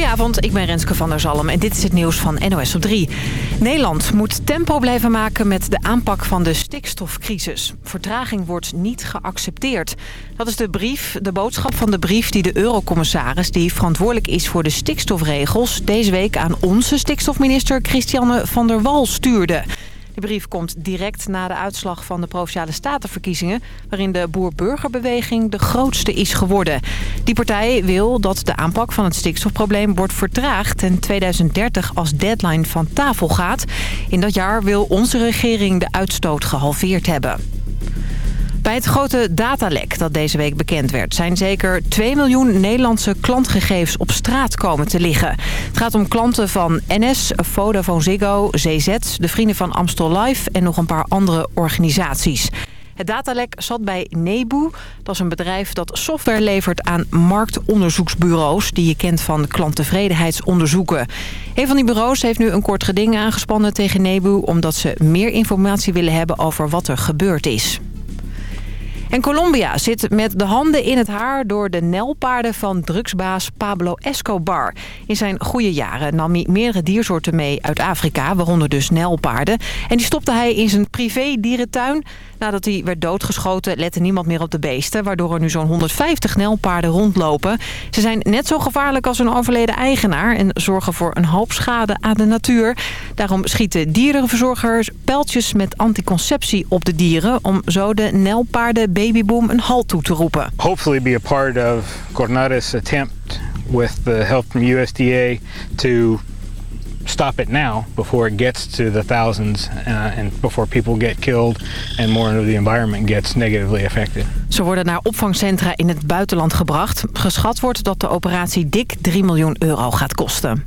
Goedenavond, ik ben Renske van der Zalm en dit is het nieuws van NOS op 3. Nederland moet tempo blijven maken met de aanpak van de stikstofcrisis. Vertraging wordt niet geaccepteerd. Dat is de brief, de boodschap van de brief die de eurocommissaris... die verantwoordelijk is voor de stikstofregels... deze week aan onze stikstofminister Christiane van der Wal stuurde... De brief komt direct na de uitslag van de Provinciale Statenverkiezingen... waarin de boer-burgerbeweging de grootste is geworden. Die partij wil dat de aanpak van het stikstofprobleem wordt vertraagd... en 2030 als deadline van tafel gaat. In dat jaar wil onze regering de uitstoot gehalveerd hebben. Bij het grote datalek dat deze week bekend werd... zijn zeker 2 miljoen Nederlandse klantgegevens op straat komen te liggen. Het gaat om klanten van NS, Vodafone Ziggo, ZZ... de Vrienden van Amstel Live en nog een paar andere organisaties. Het datalek zat bij Nebu. Dat is een bedrijf dat software levert aan marktonderzoeksbureaus... die je kent van klanttevredenheidsonderzoeken. Een van die bureaus heeft nu een kort geding aangespannen tegen Nebu... omdat ze meer informatie willen hebben over wat er gebeurd is. En Colombia zit met de handen in het haar door de nelpaarden van drugsbaas Pablo Escobar. In zijn goede jaren nam hij meerdere diersoorten mee uit Afrika, waaronder dus nelpaarden. En die stopte hij in zijn privé dierentuin. Nadat hij werd doodgeschoten lette niemand meer op de beesten... waardoor er nu zo'n 150 nelpaarden rondlopen. Ze zijn net zo gevaarlijk als hun overleden eigenaar... en zorgen voor een hoop schade aan de natuur. Daarom schieten dierenverzorgers pijltjes met anticonceptie op de dieren... om zo de nelpaarden babyboom een halt toe te roepen. Hopefully be a part of Cornares attempt with the help from USDA to stop it now before it gets to the thousands uh, and before people get killed and more of the environment gets negatively affected. Ze worden naar opvangcentra in het buitenland gebracht. Geschat wordt dat de operatie dik 3 miljoen euro gaat kosten.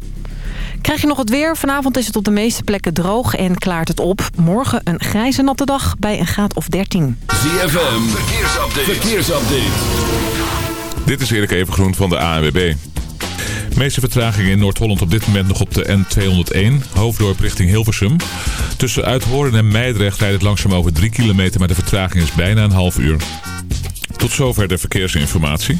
Krijg je nog het weer? Vanavond is het op de meeste plekken droog en klaart het op. Morgen een grijze natte dag bij een graad of 13. ZFM, verkeersupdate. verkeersupdate. Dit is Erik Evengroen van de ANWB. De meeste vertragingen in Noord-Holland op dit moment nog op de N201. Hoofddorp richting Hilversum. Tussen Uithoorn en Meidrecht rijdt het langzaam over 3 kilometer, maar de vertraging is bijna een half uur. Tot zover de verkeersinformatie.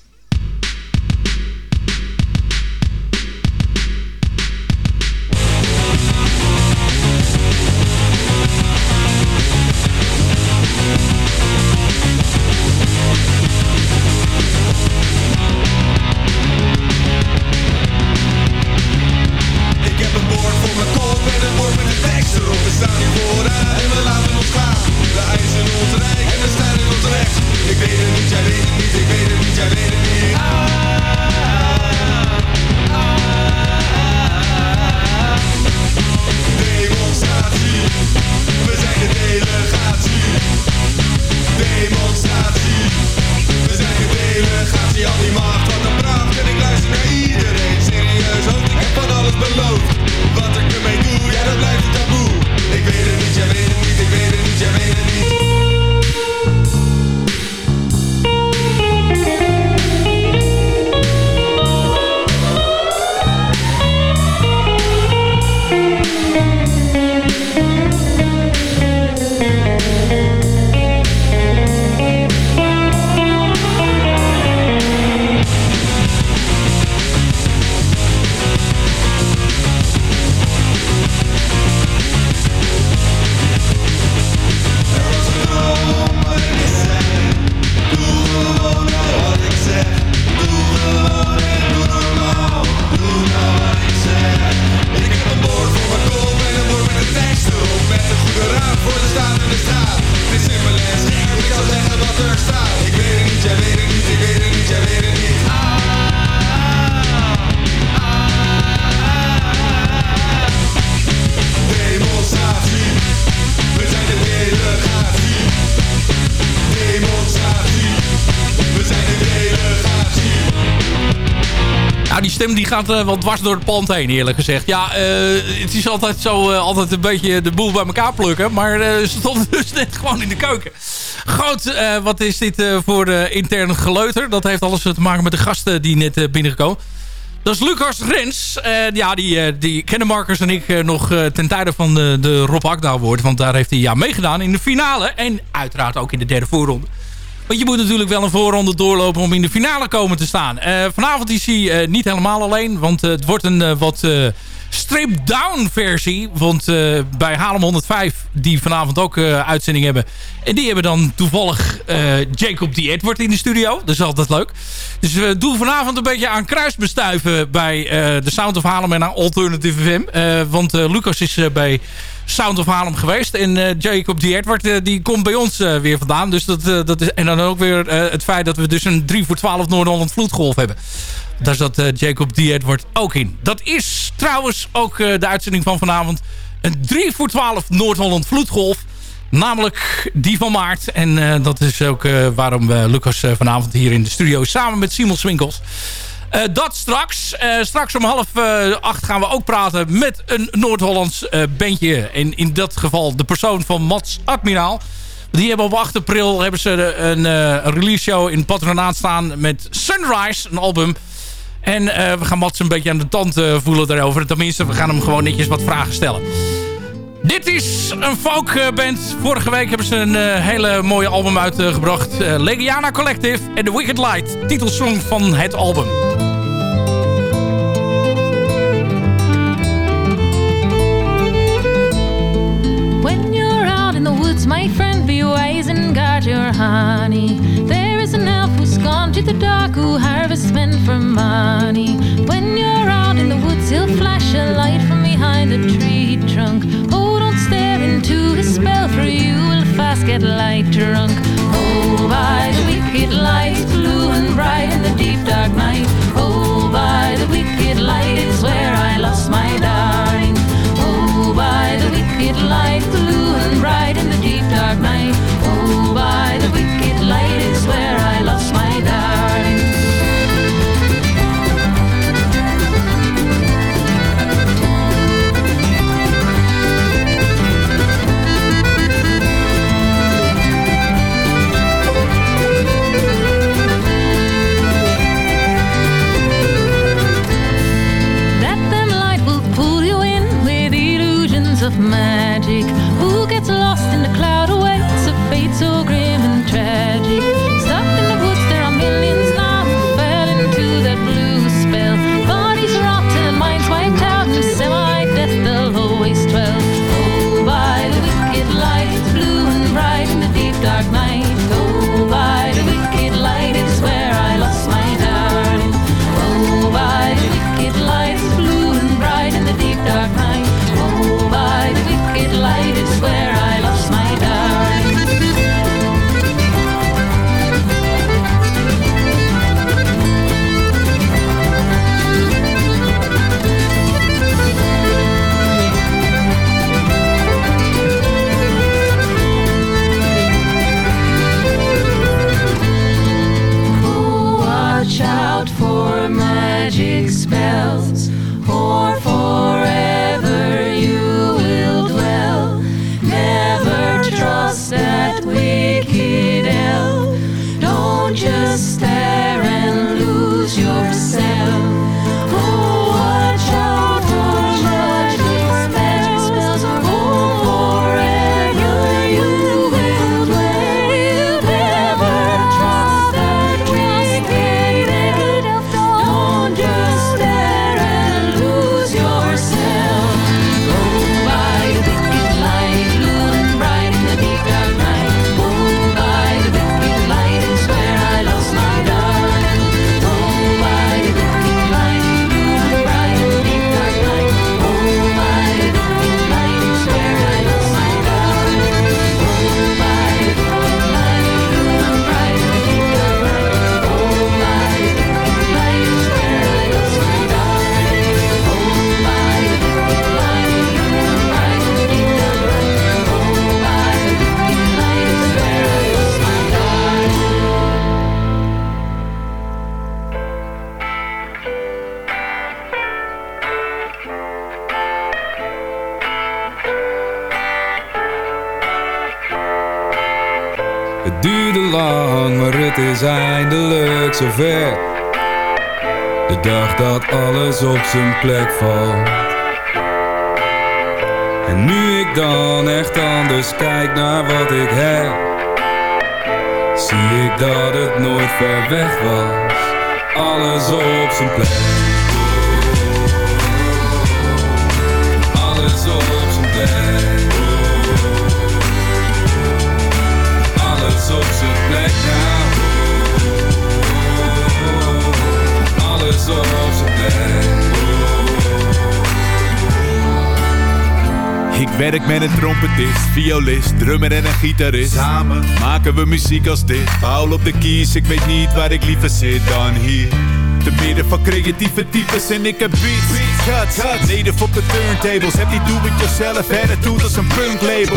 Gaat uh, wel dwars door het pand heen, eerlijk gezegd. Ja, het is altijd zo, altijd een beetje de boel bij elkaar plukken. Maar ze stonden dus net gewoon in de keuken. Goed, wat is dit voor intern geleuter? Dat heeft alles te maken met de gasten die net binnengekomen. Dat is Lucas Rens. ja, die, die kennen Marcus en ik nog ten tijde van de, de Rob Akda Award. Want daar heeft hij ja meegedaan in de finale. En uiteraard ook in de derde voorronde. Want je moet natuurlijk wel een voorronde doorlopen om in de finale komen te staan. Uh, vanavond is hij uh, niet helemaal alleen. Want uh, het wordt een wat strip-down versie. Want bij Halem 105, die vanavond ook uitzending hebben... en die hebben dan toevallig Jacob D. Edward in de studio. Dat is altijd leuk. Dus we doen vanavond een beetje aan kruisbestuiven... bij de Sound of Halem en aan Alternative FM. want Lucas is bij Sound of Harlem geweest. En uh, Jacob D. Edward uh, die komt bij ons uh, weer vandaan. Dus dat, dat is, en dan ook weer het feit dat we dus een 3 voor 12 Noord-Holland vloedgolf hebben. Daar zat Jacob D. Edward ook in. Dat is trouwens ook de uitzending van vanavond. Een 3 voor 12 Noord-Holland vloedgolf. Namelijk die van maart. En dat is ook waarom Lucas vanavond hier in de studio samen met Simon Swinkels uh, dat straks. Uh, straks om half uh, acht gaan we ook praten met een Noord-Hollands bandje. En in dat geval de persoon van Mats Admiraal. Die hebben op 8 april hebben ze een, release show in Patronaat staan met Sunrise, een album. En we gaan Mats een beetje aan de tand voelen daarover. Tenminste, we gaan hem gewoon netjes wat vragen stellen. Dit is een folkband. Vorige week hebben ze een hele mooie album uitgebracht. Uh, Legiana Collective en The Wicked Light. Titelsong van het album. Out woods, my friend, be wise and guard your honey. There is an elf who's gone to the dark who harvests men for money. When you're out in the woods, he'll flash a light from behind a tree trunk. Oh, don't stare into his spell, for you will fast get light drunk. Oh, by the wicked light, blue and bright in the deep dark night. Zijn plek valt. En nu ik dan echt anders kijk naar wat ik heb, zie ik dat het nooit ver weg was. Alles op zijn plek. Ik werk met een trompetist, violist, drummer en een gitarist. Samen maken we muziek als dit. Paul op de keys, ik weet niet waar ik liever zit dan hier. Te midden van creatieve types en ik heb beats, cuts, cuts. Op de turntables, heb die do-it-yourself attitude als een punk label.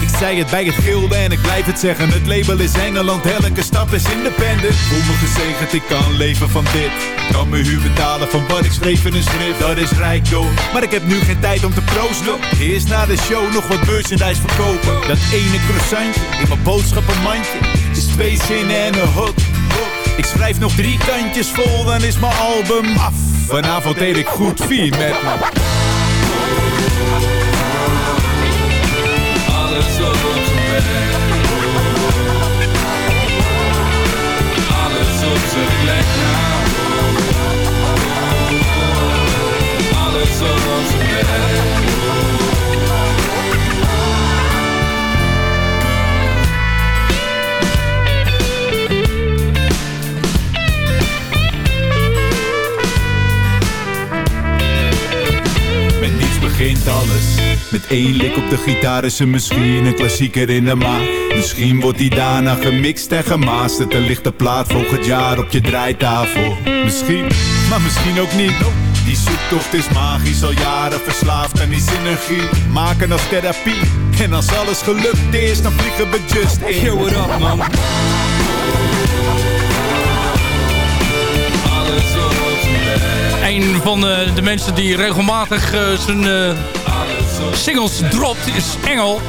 Ik zei het bij het gilde en ik blijf het zeggen. Het label is Engeland, elke stap is independent. Voel me gezegend, ik kan leven van dit. Kan me huur betalen van wat ik schreef in een schrift. Dat is rijkdom, maar ik heb nu geen tijd om te proosten. Eerst na de show nog wat merchandise verkopen. Dat ene croissantje in mijn boodschappenmandje. Is twee zinnen en een hook. Ik schrijf nog drie kantjes vol, dan is mijn album af. Vanavond eet ik goed vier met me. Alles op zijn plek. Alles op zijn plek nou. Alles op zijn. Alles. Met één lik op de gitaar is er misschien een klassieker in de maag Misschien wordt die daarna gemixt en gemasterd. Er ligt de plaat volgend jaar op je draaitafel. Misschien, maar misschien ook niet. Die zoektocht is magisch, al jaren verslaafd aan die synergie. Maken als therapie, en als alles gelukt is, dan vliegen we just in. Yo, what up man? Een van de, de mensen die regelmatig uh, zijn uh, singles dropt is Engel.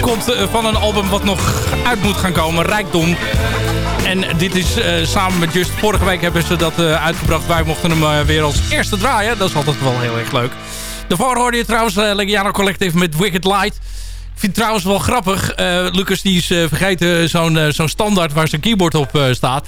Komt uh, van een album wat nog uit moet gaan komen, Rijkdom. En dit is samen met Just, vorige week hebben ze dat uitgebracht. Wij mochten hem weer als eerste draaien. Dat is altijd wel heel erg leuk. Daarvoor hoorde je trouwens Legiano Collective met Wicked Light. Ik vind het trouwens wel grappig. Lucas die is vergeten zo'n zo'n standaard waar zijn keyboard op staat.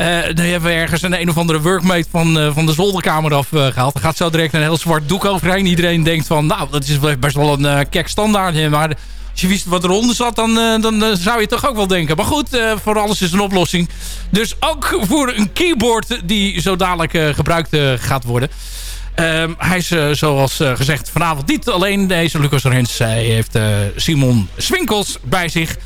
Uh, dan hebben we ergens een een of andere workmate van, uh, van de zolderkamer afgehaald. Uh, er gaat zo direct een heel zwart doek overheen. Iedereen denkt van, nou, dat is best wel een kek standaard. Maar als je wist wat eronder zat, dan, dan zou je toch ook wel denken. Maar goed, voor alles is een oplossing. Dus ook voor een keyboard die zo dadelijk gebruikt gaat worden. Ehm, hij is zoals gezegd vanavond niet alleen deze Lucas Rens. Hij heeft Simon Swinkels bij zich.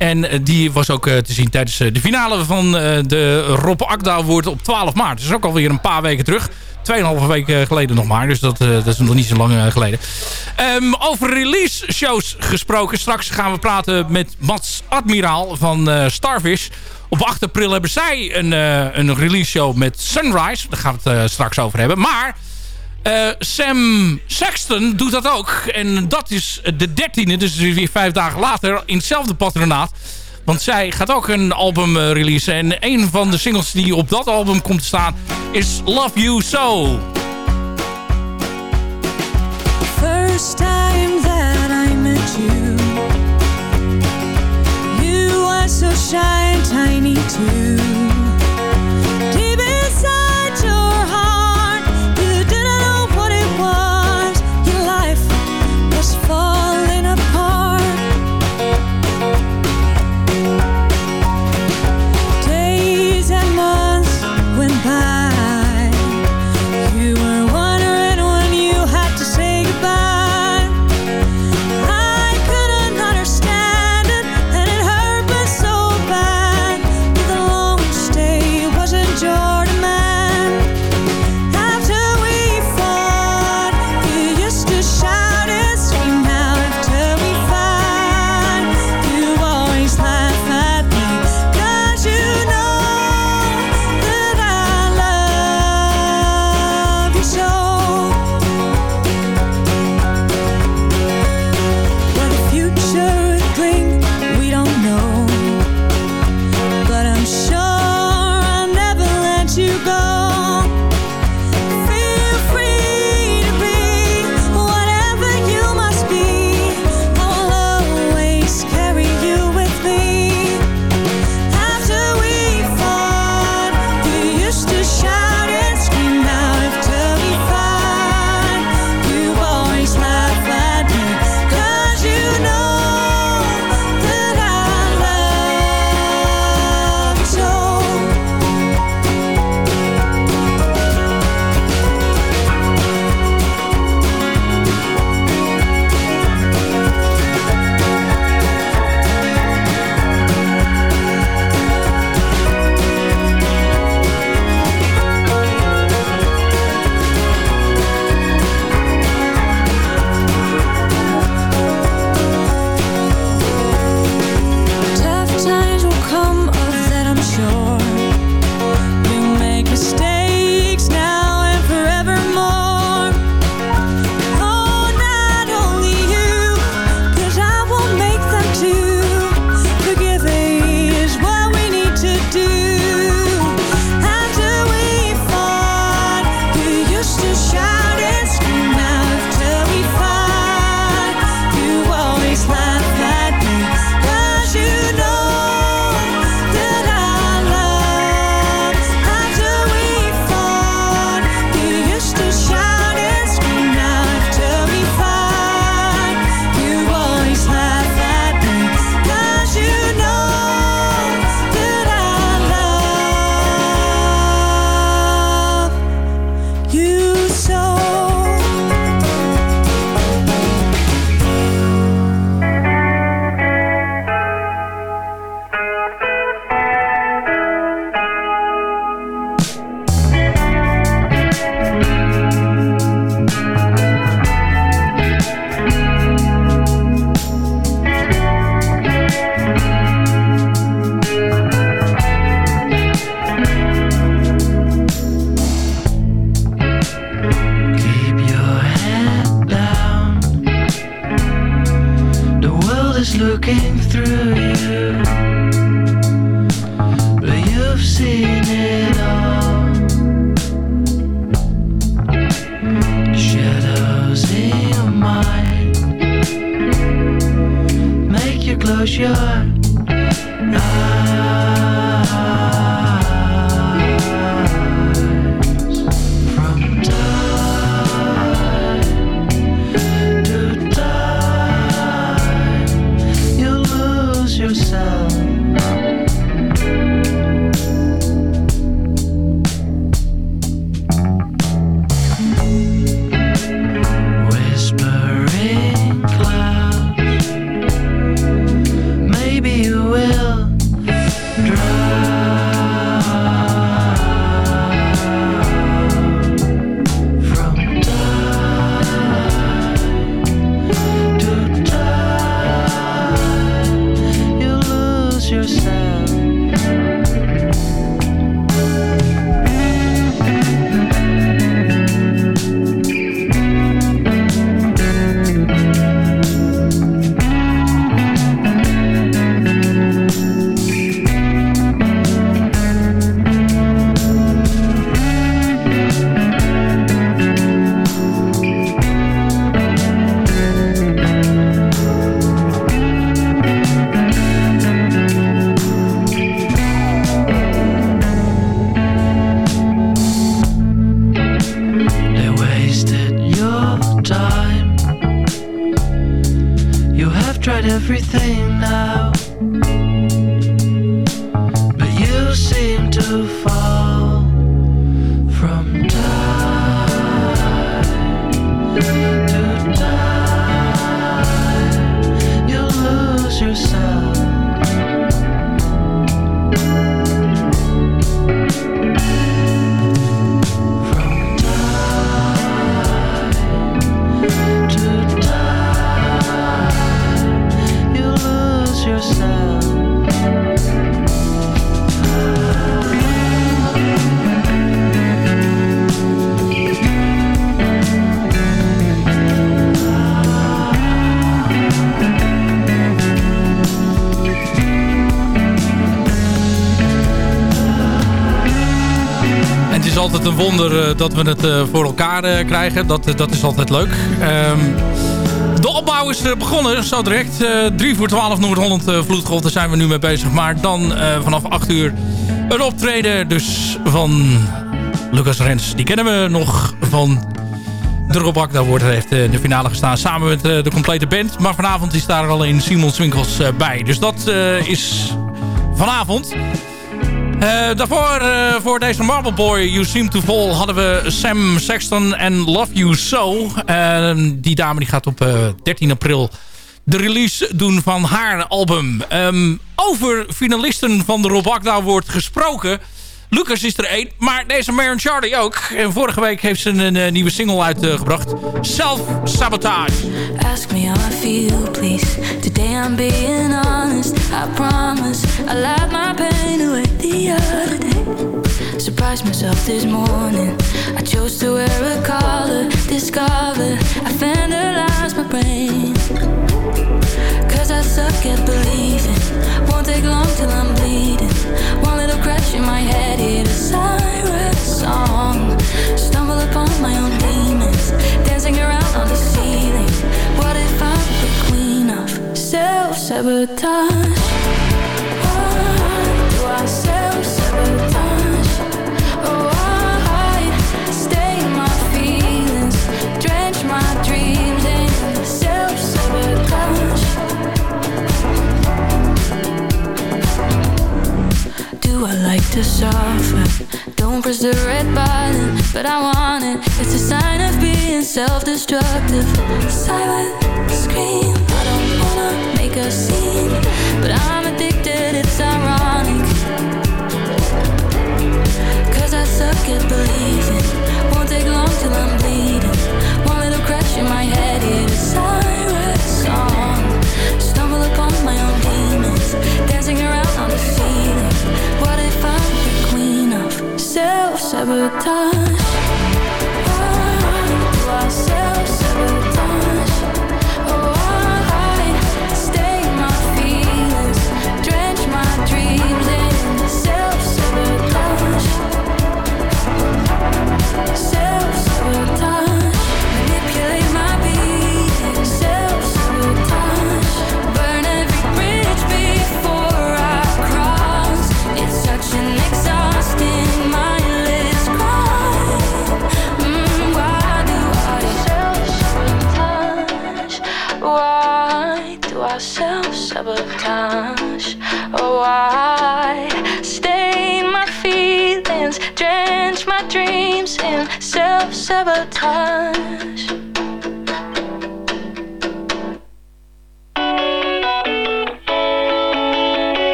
En eh, die was ook eh, te zien tijdens eh, de finale van de Rob Akda Award op 12 maart. Dat is ook alweer een paar weken terug. Tweeënhalve weken geleden nog maar. Dus dat, dat is nog niet zo lang geleden. Um, over release shows gesproken. Straks gaan we praten met Mats Admiraal van Starfish. Op 8 april hebben zij een, een release show met Sunrise. Daar gaan we het straks over hebben. Maar uh, Sam Sexton doet dat ook. En dat is de dertiende, dus weer vijf dagen later in hetzelfde patronaat. Want zij gaat ook een album uh, releasen. En een van de singles die op dat album komt te staan is Love You So. First time that I met you You were so shy tiny too wonder eh, dat we het eh, voor elkaar eh, krijgen. Dat, dat is altijd leuk. Ehm, de opbouw is begonnen, zo direct. 3 voor 12 Noord-Holland Vloedgolf, daar zijn we nu mee bezig. Maar dan vanaf 8 uur een optreden dus van Lucas Rens. Die kennen we nog van de Robak. Daar wordt, heeft in de finale gestaan samen met de complete band. Maar vanavond is daar alleen Simon Swinkels bij. Dus dat is vanavond. Uh, daarvoor, uh, voor deze Marble Boy, You Seem to Fall, hadden we Sam Sexton en Love You So. Uh, die dame die gaat op 13 april de release doen van haar album. Um, over finalisten van de Rob Akda wordt gesproken. Lucas is er één, maar deze Marion Charlie ook. En vorige week heeft ze een, nieuwe single uitgebracht. Self Sabotage. Ask me how I feel, please. Today I'm being honest. I promise I laughed my pain away the other day. Surprised myself this morning. I chose to wear a collar. Discovered I vandalized my brain. Cause I suck at believing. Won't take long till I'm bleeding. In my head, hear a siren song. Stumble upon my own demons, dancing around on the ceiling. What if I'm the queen of self-sabotage? I like to suffer. Don't press the red button, but I want it. It's a sign of being self-destructive. Silent scream, I don't wanna make a scene But I'm addicted, it's ironic. Cause I suck at believing. Won't take long till I'm bleeding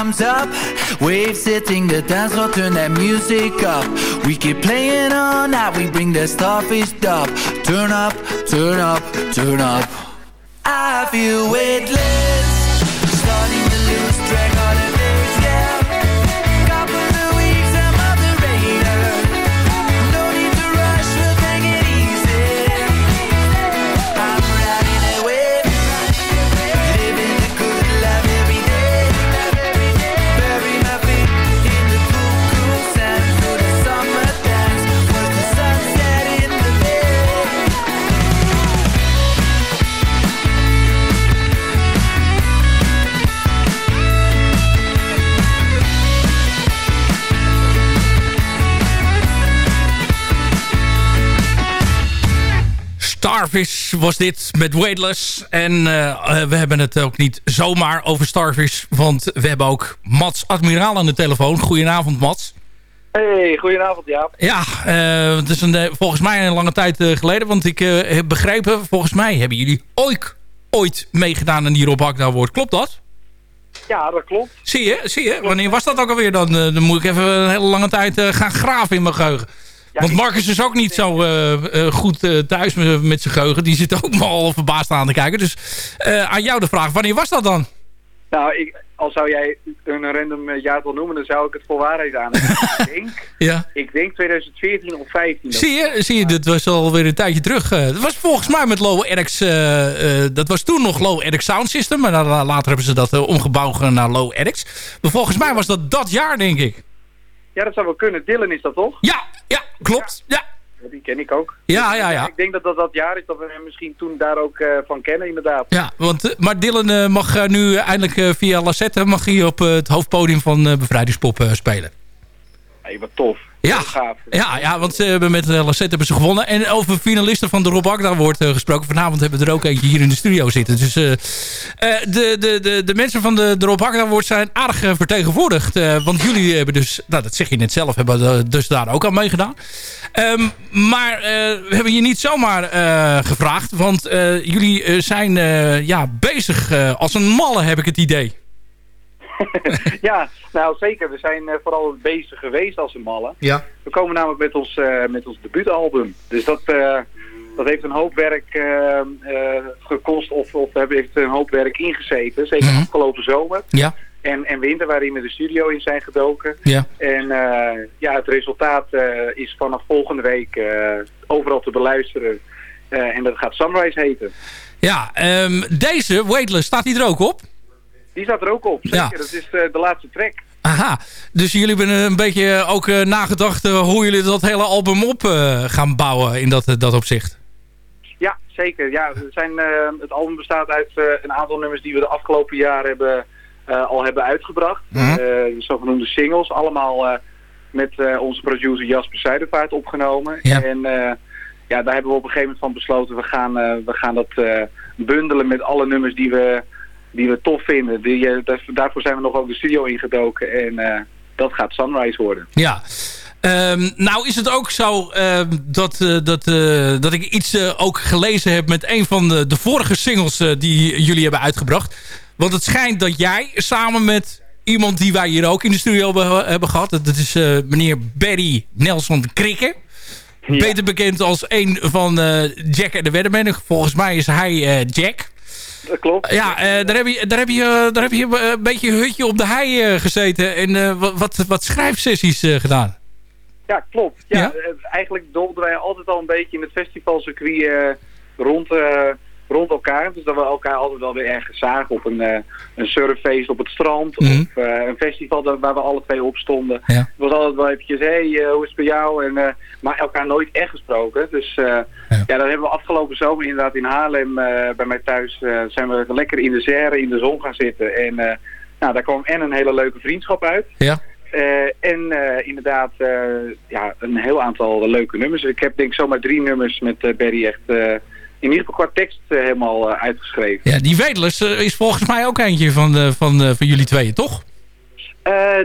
time's up. Waves hitting the dance floor, turn that music up. We keep playing all night, we bring that starfish up. Turn up, turn up, turn up. Starfish was dit met Weightless. En eh, eh, we hebben het ook niet zomaar over Starfish. Want we hebben ook Mats Admiraal aan de telefoon. Goedenavond Mats. Hey, goedenavond Jaap. Ja, eh, het is een, volgens mij een lange tijd geleden. Want ik heb begrepen, volgens mij hebben jullie ooit, ooit meegedaan aan die Rob Hakda wordt. Klopt dat? Ja, dat klopt. Zie je, zie je. Wanneer was dat ook alweer dan? dan moet ik even een hele lange tijd gaan graven in mijn geheugen. Want Marcus is ook niet zo eh, eh, goed eh, thuis met, zijn geheugen. Die zit ook al verbaasd aan te kijken. Dus aan jou de vraag, wanneer was dat dan? Nou, ik, al zou jij een random eh, jaartal noemen, dan zou ik het voor waarheid aan. ik, denk, Ja. ik denk 2014 of 15. Zie je, zie je, dit was alweer een tijdje terug. Eh, dat was volgens mij met Low Eric's, dat was toen nog Low Eric Sound System. Maar later hebben ze dat omgebouwd naar Low Eric's. Maar volgens mij was dat dat jaar, denk ik. Ja, dat zou wel kunnen. Dylan is dat toch? Ja, ja, klopt. Ja, Die ken ik ook. ja, ja. ja. Ik denk dat dat dat jaar is dat we hem misschien toen daar ook eh, van kennen, inderdaad. Ja, want, eh, maar Dylan eh, mag nu eindelijk via Lassette mag hij op het hoofdpodium van Bevrijdingspop spelen. Hey, wat tof. Ja. Gaaf. Ja, ja, want ze hebben met uh, Lassette hebben ze gewonnen. En over finalisten van de Rob Agda wordt eh, gesproken. Vanavond hebben we er ook eentje hier in de studio zitten. Dus eh, eh, de, de, de, de mensen van de, de Rob wordt zijn aardig eh, vertegenwoordigd. Eh, want jullie hebben dus, nou, dat zeg je net zelf, hebben eh, dus daar ook aan meegedaan. Ehm, maar eh, we hebben je niet zomaar eh, gevraagd. Want eh, jullie eh, zijn eh, ja, bezig eh, als een malle, heb ik het idee. ja, nou zeker. We zijn eh, vooral bezig geweest als een malle. Ja. We komen namelijk met ons, eh, met ons debuutalbum. Dus dat, eh, dat heeft een hoop werk gekost of, of hebben heeft een hoop werk ingezeten. Zeker Mhm. afgelopen zomer Ja. en, en winter waarin we de studio in zijn gedoken. Ja. En ja, het resultaat is vanaf volgende week overal te beluisteren. En dat gaat Sunrise heten. Ja, ehm, deze, Weightless, staat die er ook op? Die staat er ook op, zeker. Ja. Dat is eh, de laatste track. Aha, dus jullie hebben een beetje ook eh, nagedacht eh, hoe jullie dat hele album op eh, gaan bouwen in dat, eh, dat opzicht. Ja, zeker. Ja, zijn, eh, het album bestaat uit eh, een aantal nummers die we de afgelopen jaren hebben, eh, al hebben uitgebracht. Mhm. Eh, de zogenoemde singles, allemaal eh, met eh, onze producer Jasper Zuidervaart opgenomen. Ja. En eh, ja, daar hebben we op een gegeven moment van besloten, we gaan, eh, we gaan dat eh, bundelen met alle nummers die we, die we tof vinden. Die, eh, daar- daarvoor zijn we nog ook de studio ingedoken en eh, dat gaat Sunrise worden. Ja. Ehm, nou is het ook zo ehm, dat, eh, dat, dat ik iets ook gelezen heb met een van de, de vorige singles die jullie hebben uitgebracht. Want het schijnt dat jij samen met iemand die wij hier ook in de studio hebben, hebben gehad. Dat is meneer Barry Nelson Krikke. Beter bekend als een van Jack en de Weatherman. Volgens mij is hij Jack. Dat klopt. Ja, eh, daar heb je, daar heb je, eh, daar heb je eh, een beetje hutje op de hei gezeten. En wat, wat, schrijfsessies gedaan. Ja, klopt. Ja, Ja? Eigenlijk doolden wij altijd al een beetje in het festivalcircuit rond, rond elkaar. Dus dat we elkaar altijd wel weer ergens zagen op een, eh, een surffeest op het strand. Mhm. Of eh, een festival waar we alle twee op stonden. Ja. Het was altijd wel eventjes, hé, hey, eh, hoe is het bij jou? En, maar elkaar nooit echt gesproken. Dus eh, ja. daar hebben we afgelopen zomer inderdaad in Haarlem bij mij thuis... zijn we lekker in de serre in de zon gaan zitten. En nou, daar kwam en een hele leuke vriendschap uit. Ja. En inderdaad ja, een heel aantal leuke nummers. Ik heb denk ik zomaar drie nummers met Barry echt in ieder geval qua tekst eh, helemaal eh, uitgeschreven. Ja, die Wedelers eh, is volgens mij ook eentje van, van, van jullie tweeën, toch?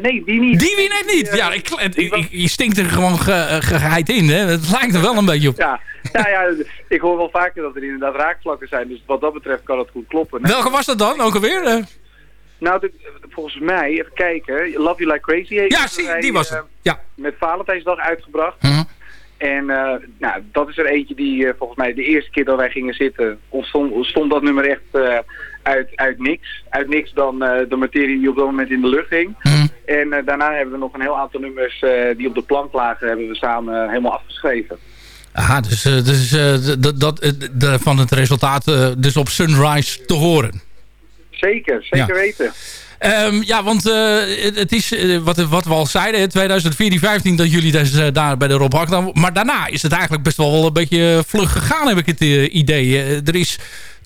Nee, die niet. Die wie net niet. Ja, ik, ik, ik- je stinkt er gewoon ge, eh, geheid in. Hè? Het lijkt er wel een beetje op. Ja, nou ja, ik hoor wel vaker dat er inderdaad raakvlakken zijn. Dus wat dat betreft kan het goed kloppen. Nee. Welke was dat dan? Ook alweer? Nou, de- volgens mij, even kijken. Love You Like Crazy heeft Ja, zie, die was het. Ja. met Valentijnsdag uitgebracht. Mhm. En eh, nou, dat is er eentje die eh, volgens mij de eerste keer dat wij gingen zitten, ontstond, stond dat nummer echt eh, uit, uit niks. Uit niks dan de materie die op dat moment in de lucht hing. Mhm. En daarna hebben we nog een heel aantal nummers die op de plank lagen, hebben we samen helemaal afgeschreven. Aha, dus, dus dat, dat, de- van het resultaat dus op Sunrise te horen. Zeker, zeker Ja. weten. Ehm, ja, want eh, het is eh, wat, wat, we al zeiden, 2014, 15 dat jullie dus, uh, daar bij de Rob Hakdam. Maar daarna is het eigenlijk best wel een beetje vlug gegaan, heb ik het idee. er is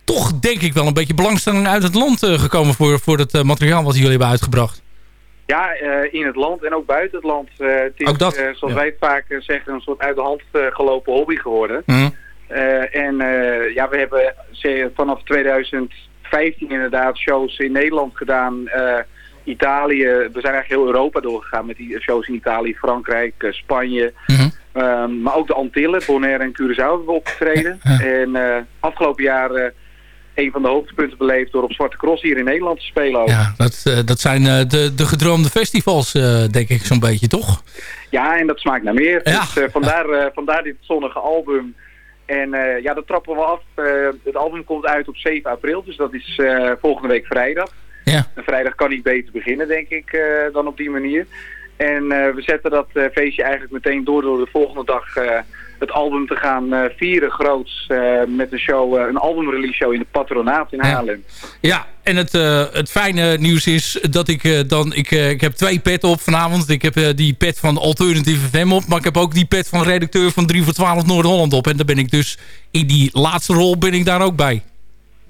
toch denk ik wel een beetje belangstelling uit het land gekomen voor, voor het materiaal wat jullie hebben uitgebracht. Ja, in het land en ook buiten het land. het is, ook dat, zoals wij vaak zeggen, een soort uit de hand gelopen hobby geworden. Mhm. En ja, we hebben vanaf 2000 15 inderdaad shows in Nederland gedaan. Eh, Italië, we zijn eigenlijk heel Europa doorgegaan met die shows in Italië, Frankrijk, eh, Spanje. Mhm. Ehm, maar ook de Antillen, Bonaire en Curaçao hebben we opgetreden. En eh, afgelopen jaar een van de hoogtepunten beleefd door op Zwarte Cross hier in Nederland te spelen. Ja, dat, dat zijn de, de gedroomde festivals, denk ik zo'n beetje, toch? Ja, en dat smaakt naar meer. Dus vandaar, vandaar dit zonnige album. En eh, ja, dat trappen we af. Eh, het album komt uit op 7 april, dus dat is eh, volgende week vrijdag. Ja. En vrijdag kan niet beter beginnen, denk ik, dan op die manier. En we zetten dat feestje eigenlijk meteen door door de volgende dag het album te gaan eh, vieren groots eh, met een show, eh, een albumrelease show in de Patronaat in. Haarlem. Ja, en het, het fijne nieuws is dat ik dan... Ik, ik heb twee pet op vanavond. Ik heb die pet van Alternative FM op. Maar ik heb ook die pet van redacteur van 3 voor 12 Noord-Holland op. En daar ben ik dus... In die laatste rol ben ik daar ook bij.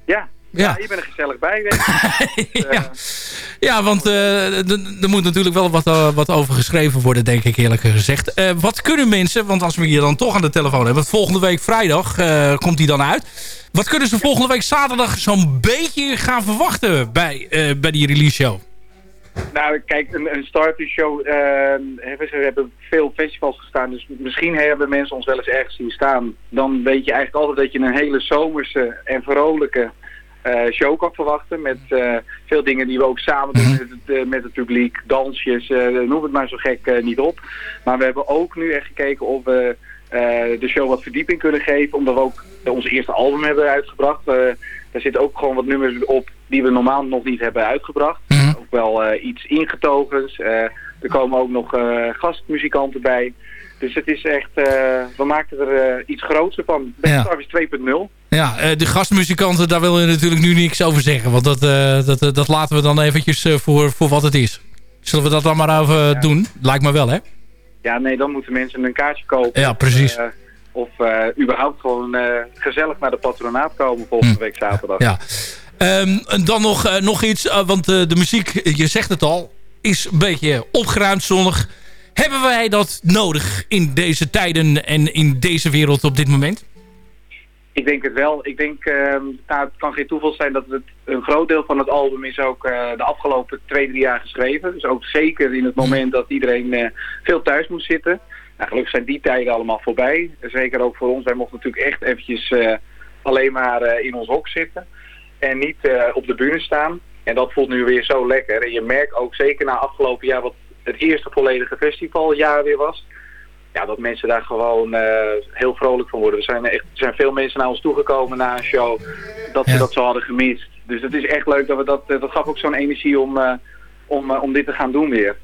Ja, Ja. ja. je bent er gezellig bij, weet je. ja. ja, want eh, er moet natuurlijk wel wat, eh, wat over geschreven worden, denk ik eerlijk gezegd. Eh, wat kunnen mensen, want als we hier dan toch aan de telefoon hebben... volgende week vrijdag eh, komt die dan uit. Wat kunnen ze volgende week zaterdag zo'n beetje gaan verwachten bij, eh, bij die release show? Nou, kijk, een, een starter show. eh, we hebben veel festivals gestaan, dus misschien hebben mensen ons wel eens ergens zien staan. Dan weet je eigenlijk altijd dat je een hele zomerse en vrolijke eh, show kan verwachten. Met eh, veel dingen die we ook samen doen met het, eh, met het publiek. Dansjes, eh, noem het maar zo gek eh, niet op. Maar we hebben ook nu echt gekeken of we eh, de show wat verdieping kunnen geven. Omdat we ook eh, ons eerste album hebben uitgebracht. Eh, daar zitten ook gewoon wat nummers op die we normaal nog niet hebben uitgebracht. Ook wel eh, iets ingetogens. Eh, er komen ook nog eh, gastmuzikanten bij. Dus het is echt, eh, we maken er eh, iets grootser van. Best Ja. Service 2.0. Ja, eh, de gastmuzikanten, daar wil je natuurlijk nu niks over zeggen. Want dat, dat, dat laten we dan eventjes voor, voor wat het is. Zullen we dat dan maar even doen? Lijkt me wel, hè? Ja, nee, dan moeten mensen een kaartje kopen. Ja, precies. Of überhaupt gewoon gezellig naar de patronaat komen volgende week zaterdag. Hm. Ja. En dan nog, nog iets, want de muziek, je zegt het al, is een beetje opgeruimd zonnig. Hebben wij dat nodig in deze tijden en in deze wereld op dit moment? Ik denk het wel. Ik denk, ehm, nou, het kan geen toeval zijn dat het, een groot deel van het album is ook eh, de afgelopen twee, drie jaar geschreven. Dus ook zeker in het moment dat iedereen eh, veel thuis moest zitten. Nou, gelukkig zijn die tijden allemaal voorbij. Zeker ook voor ons. Wij mochten natuurlijk echt eventjes eh, alleen maar in ons hok zitten. En niet op de bühne staan. En dat voelt nu weer zo lekker. En je merkt ook zeker na afgelopen jaar wat het eerste volledige festivaljaar weer was ja, dat mensen daar gewoon eh, heel vrolijk van worden. Er zijn, echt, er zijn veel mensen naar ons toegekomen na een show dat ze Ja. dat zo hadden gemist. Dus het is echt leuk dat we dat, eh, dat gaf ook zo'n energie om, eh, om, om dit te gaan doen weer.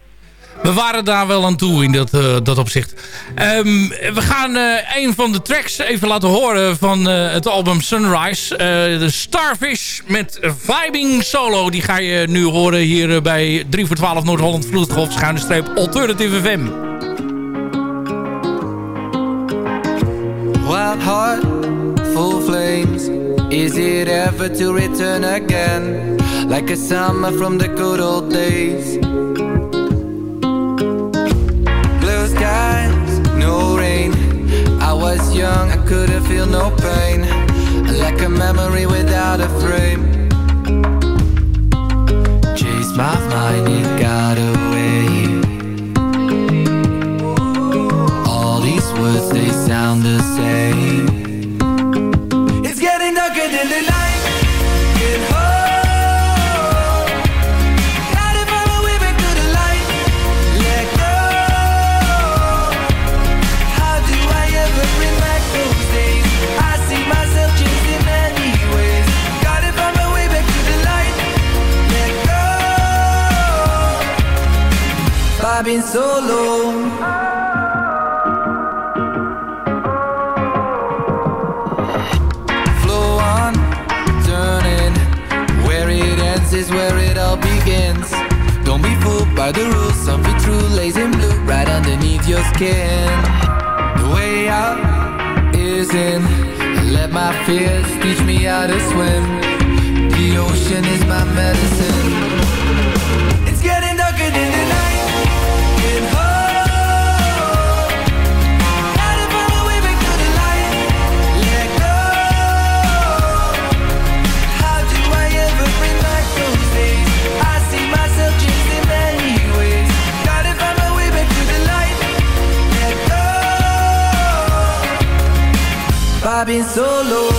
We waren daar wel aan toe in dat, eh, dat opzicht. Ehm, we gaan eh, een van de tracks even laten horen van eh, het album Sunrise. De Starfish met Vibing Solo. Die ga je nu horen hier bij 3 voor 12 Noord-Holland Vloedgolf schuine streep Alternative FM. Wild heart, full flames. Is it ever to return again? Like a summer from the good old days. Skies, no rain. I was young, I couldn't feel no pain. Like a memory without a frame. Chase my mind, it got away. All these words, they sound the same. Vibing solo. flow on, turning. Where it ends is where it all begins. Don't be fooled by the rules, something true lays in blue right underneath your skin. The way out is in. Let my fears teach me how to swim. The ocean is my medicine. I've been so low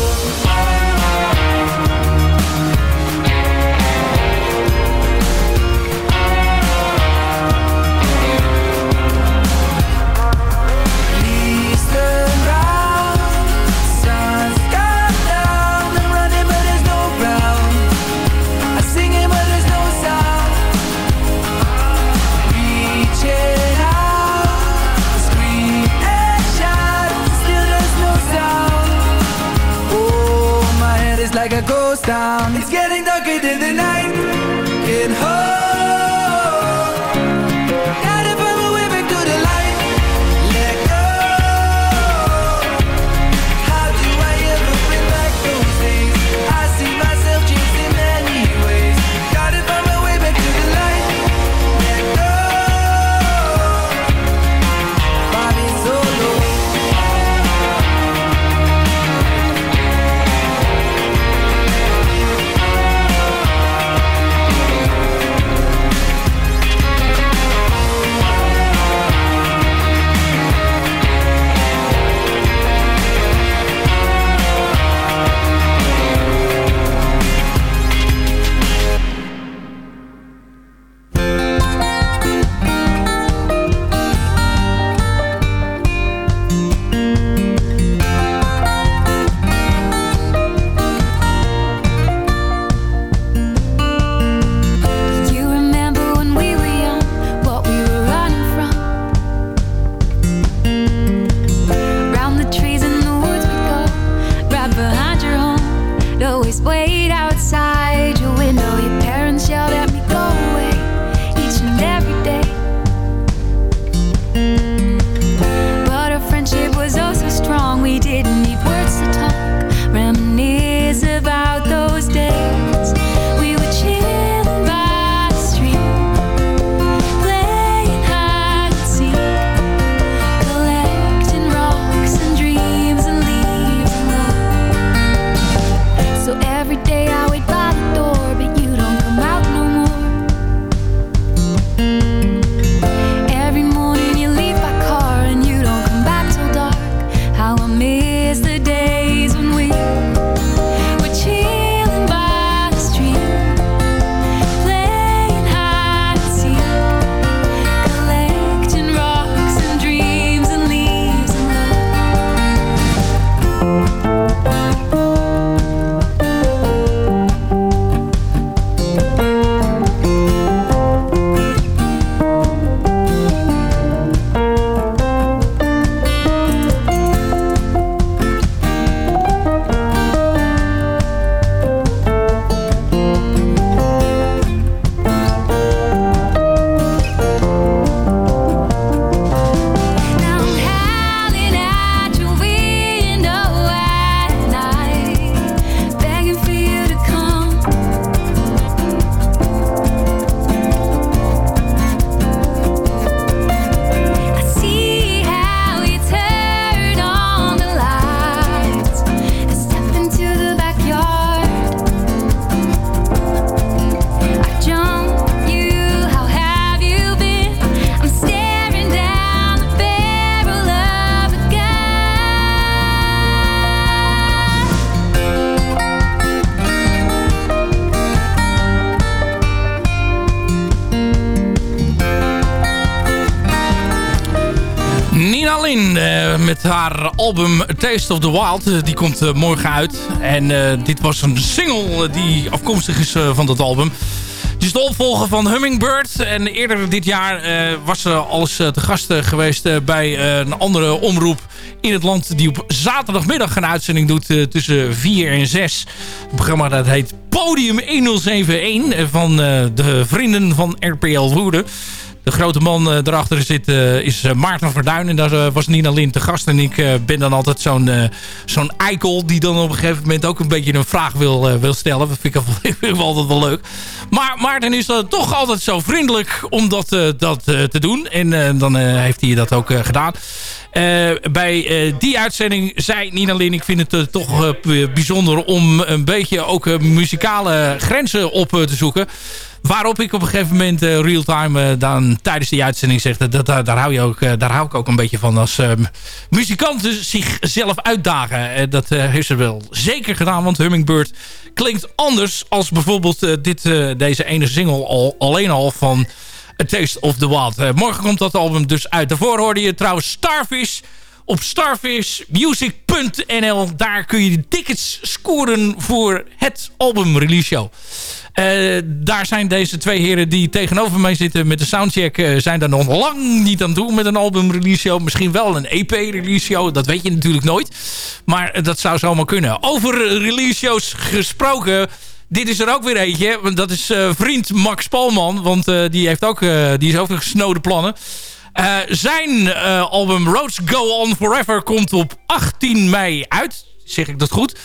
haar album Taste of the Wild. eh, die komt eh, morgen uit. En eh, dit was een single die afkomstig is van dat album. Het is de opvolger van Hummingbird. En eerder dit jaar was ze al eens eh, te gast geweest bij een andere omroep in het land... die op zaterdagmiddag een uitzending doet tussen 4 en 6. Het programma dat heet Podium 1071 eh, van de vrienden van RPL Woerden. De grote man erachter zit uh, is uh, Maarten Verduin. En daar was Nina Lin te gast. En ik ben dan altijd zo'n zo'n eikel die dan op een gegeven moment ook een beetje een vraag wil, wil stellen. Dat vind ik, vind ik altijd wel leuk. Maar Maarten is dan toch altijd zo vriendelijk om dat, dat te doen. En dan heeft hij dat ook gedaan. bij die uitzending zei Nina Lin... ik vind het toch bijzonder om een beetje ook muzikale grenzen op te zoeken. Waarop ik op een gegeven moment uh, real-time dan tijdens die uitzending zeg... Dat, dat, daar, hou je ook, daar hou ik ook een beetje van als muzikanten zichzelf uitdagen. dat heeft ze wel zeker gedaan, want Hummingbird klinkt anders... als bijvoorbeeld dit, deze ene single al, alleen al van A Taste of the Wild. morgen komt dat album dus uit. Daarvoor hoorde je trouwens Starfish op starfishmusic.nl. Daar kun je de tickets scoren voor het album release show. Uh, daar zijn deze twee heren die tegenover mij zitten met de soundcheck... Uh, zijn daar nog lang niet aan toe met een album release show. Misschien wel een EP release show. Dat weet je natuurlijk nooit. Maar dat zou zomaar kunnen. Over release shows gesproken... Dit is er ook weer eentje. Want dat is vriend Max Palman. Want die, heeft ook, die is ook gesnode plannen. Zijn album Roads Go On Forever komt op 18 mei uit. Zeg ik dat goed?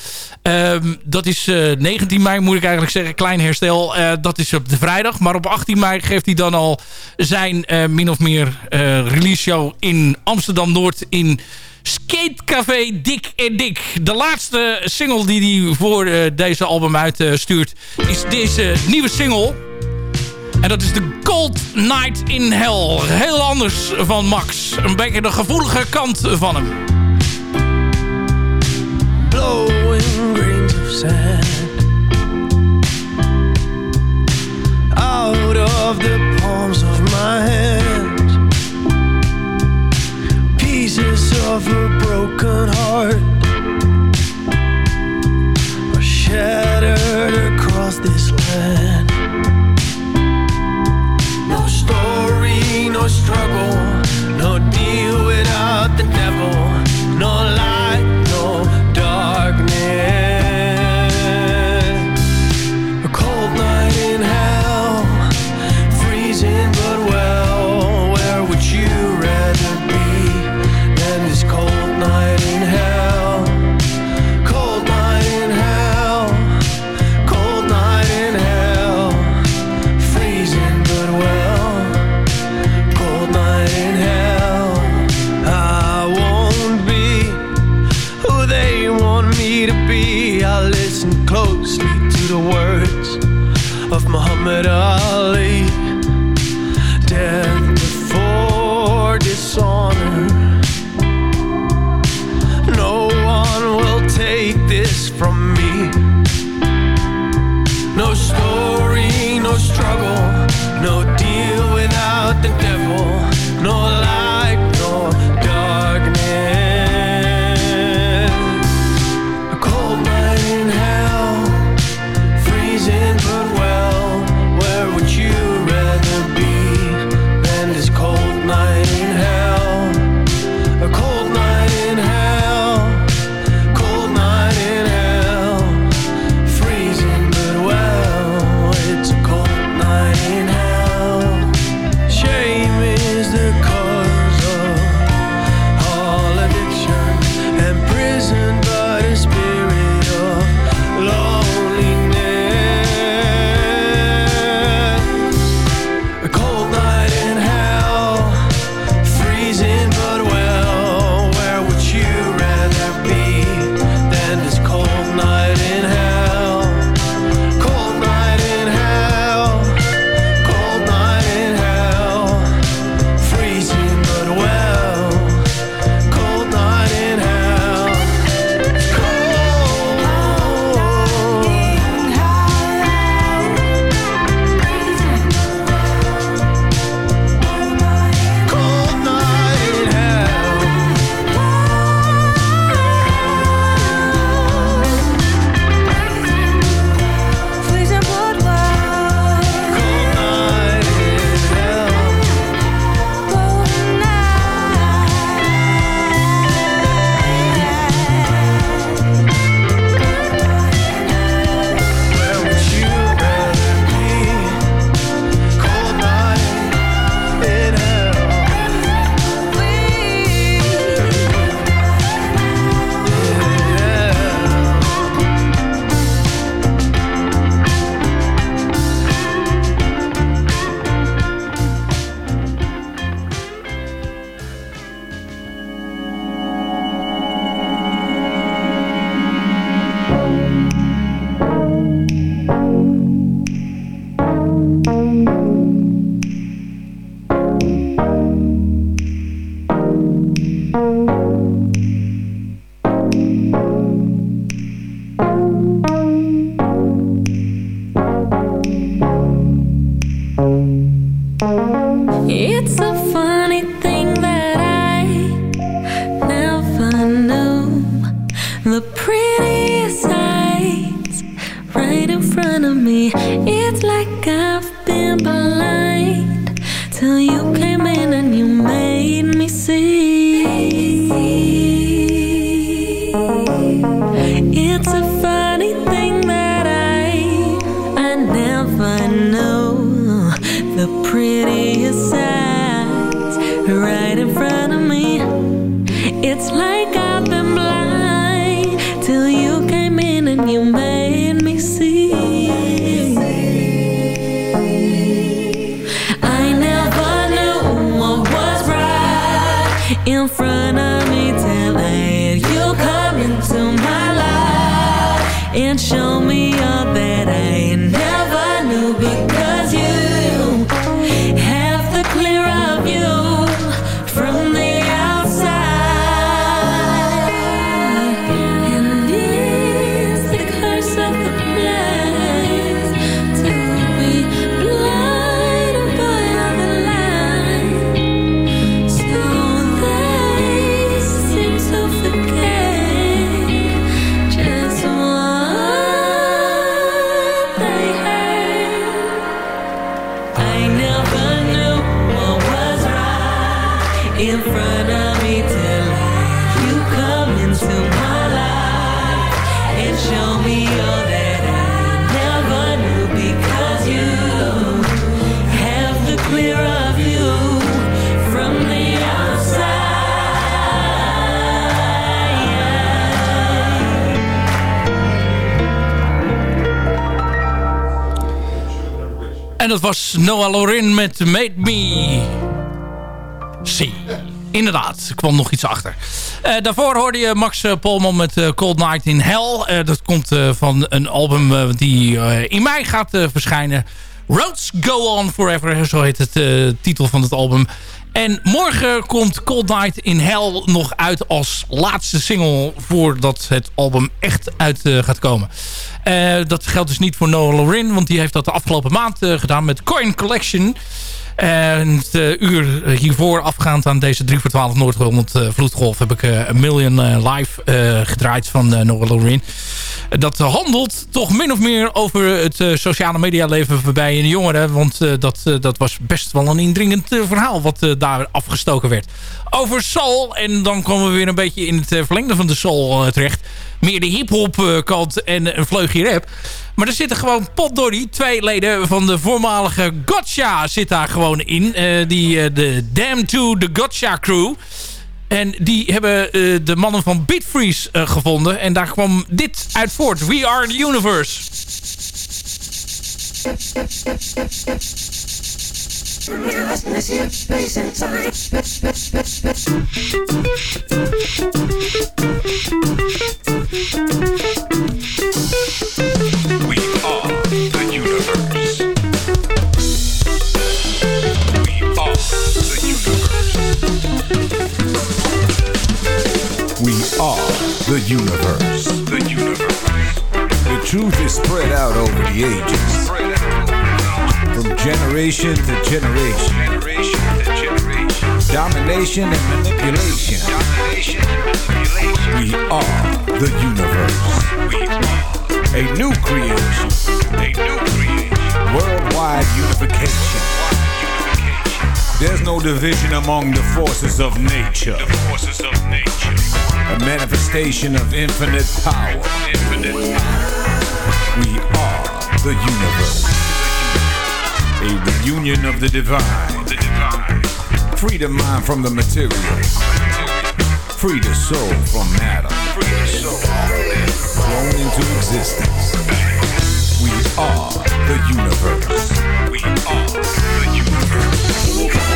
Uh, dat is 19 eh, mei moet ik eigenlijk zeggen. Klein herstel. dat is op de vrijdag. Maar op 18 mei geeft hij dan al zijn min of meer release show in Amsterdam-Noord in Skatecafé Dik en Dik. De laatste single die hij voor deze album uitstuurt is deze nieuwe single. En dat is de Cold Night in Hell. Heel anders van Max. Een beetje de gevoelige kant van hem. sad. Dat was Noah Lorin met Made Me See. Inderdaad, er kwam nog iets achter. Eh, daarvoor hoorde je Max eh, Polman met eh, Cold Night in Hell. Dat komt van een album die in mei gaat verschijnen. Roads Go On Forever, zo heet het eh, titel van het album. En morgen komt Cold Night in Hell nog uit als laatste single... voordat het album echt uit eh, gaat komen. Eh, dat geldt dus niet voor Noah Lorin, want die heeft dat de afgelopen maand gedaan met Coin Collection... En het uur hiervoor afgaand aan deze 3 voor 12 Noord-Holland Vloedgolf... heb ik een Million Live gedraaid van Noah Lorin. Dat handelt toch min of meer over het sociale medialeven in de jongeren. Want dat, dat was best wel een indringend verhaal wat daar afgestoken werd. Over soul, en dan komen we weer een beetje in het verlengde van de soul terecht. Meer de hip-hop kant en een vleugje rap. Maar er zitten gewoon potdorie. Twee leden van de voormalige Gotcha zit daar gewoon in. Die, de Damn to the Gotcha crew. En die hebben uh, de mannen van Bitfreeze gevonden. En daar kwam dit uit voort. We are the universe. Are the universe. The universe. The truth is spread out over the ages. Spread out over From generation to generation. generation to generation. Domination and manipulation. Domination and manipulation. We are the universe. We are A new creation. a new creation. Worldwide unification. There's no division among the forces of nature. The forces of nature. A manifestation of infinite power. Infinite power. We are the universe. A reunion of the divine. The divine. Free the mind from the material. Free the soul from matter. Free the soul. Thrown into existence. We are the universe. We are the universe.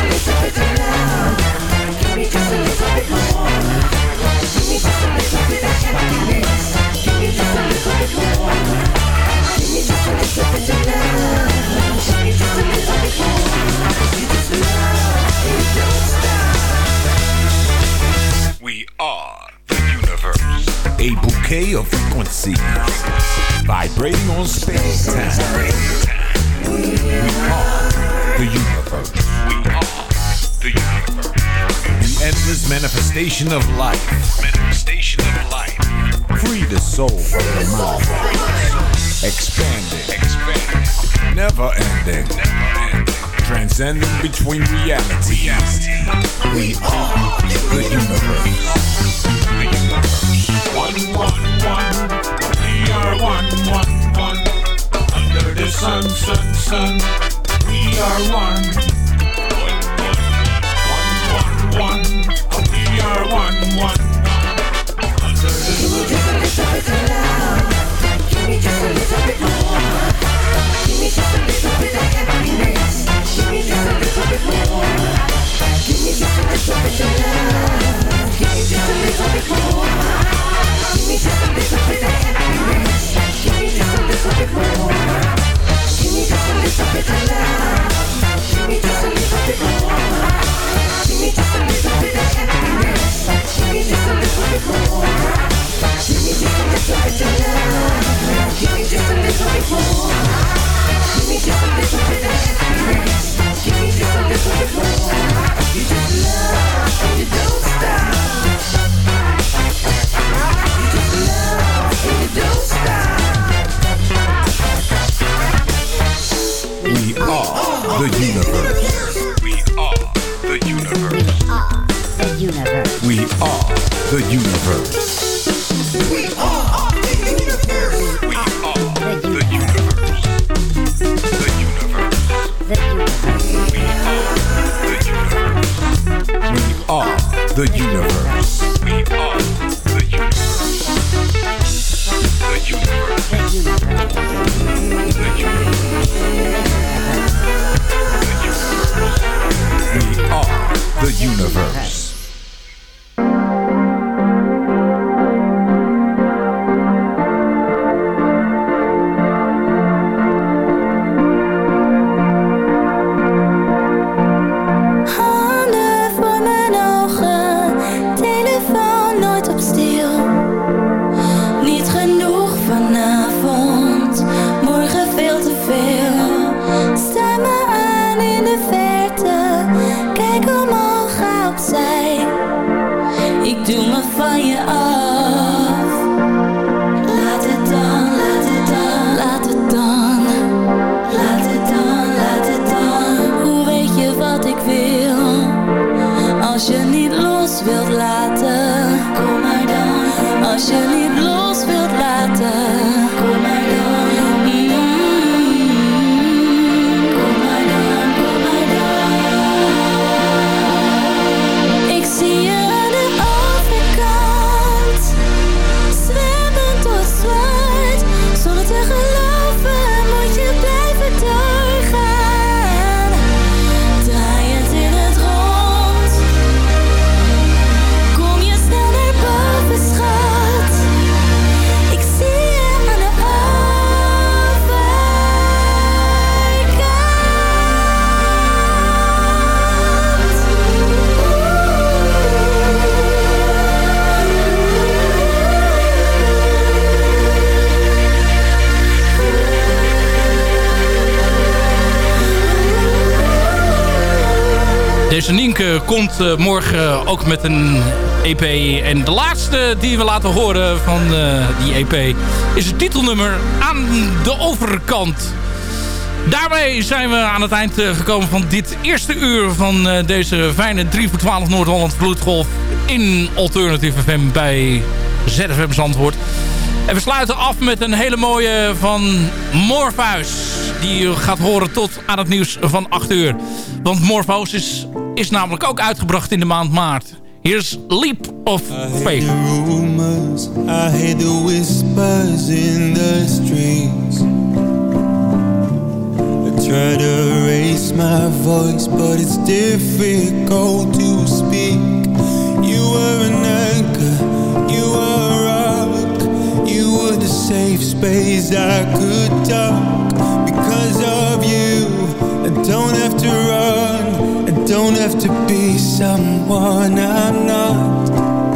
Bouquet of frequencies vibrating on space time. We are the universe. Endless manifestation of life. Manifestation of life. Free the soul from the mind. Expanding. Expanding. Never ending. Never ending. Transcending between realities. Reality. We are the universe. The universe. One, one, one. We are one, one, one. Under the sun, sun, sun. We are one. One, Nienke komt eh, morgen ook met een EP. En de laatste die we laten horen van eh, die EP is het titelnummer Aan de Overkant. Daarmee zijn we aan het eind eh, gekomen van dit eerste uur van eh, deze fijne 3 voor 12 Noord-Holland Vloedgolf in Alternative FM bij ZFM Zandvoort. En we sluiten af met een hele mooie van Morpheus. Die je gaat horen tot aan het nieuws van 8 uur. Want Morpheus is, is namelijk ook uitgebracht in de maand maart. Hier is Leap of Faith. the rumors, I hear the whispers in the streets. I try to raise my voice, but it's difficult to speak. You were an anchor, you were a rock, you were the safe space I could talk. Because of you, I don't have to run, I don't have to be someone I'm not.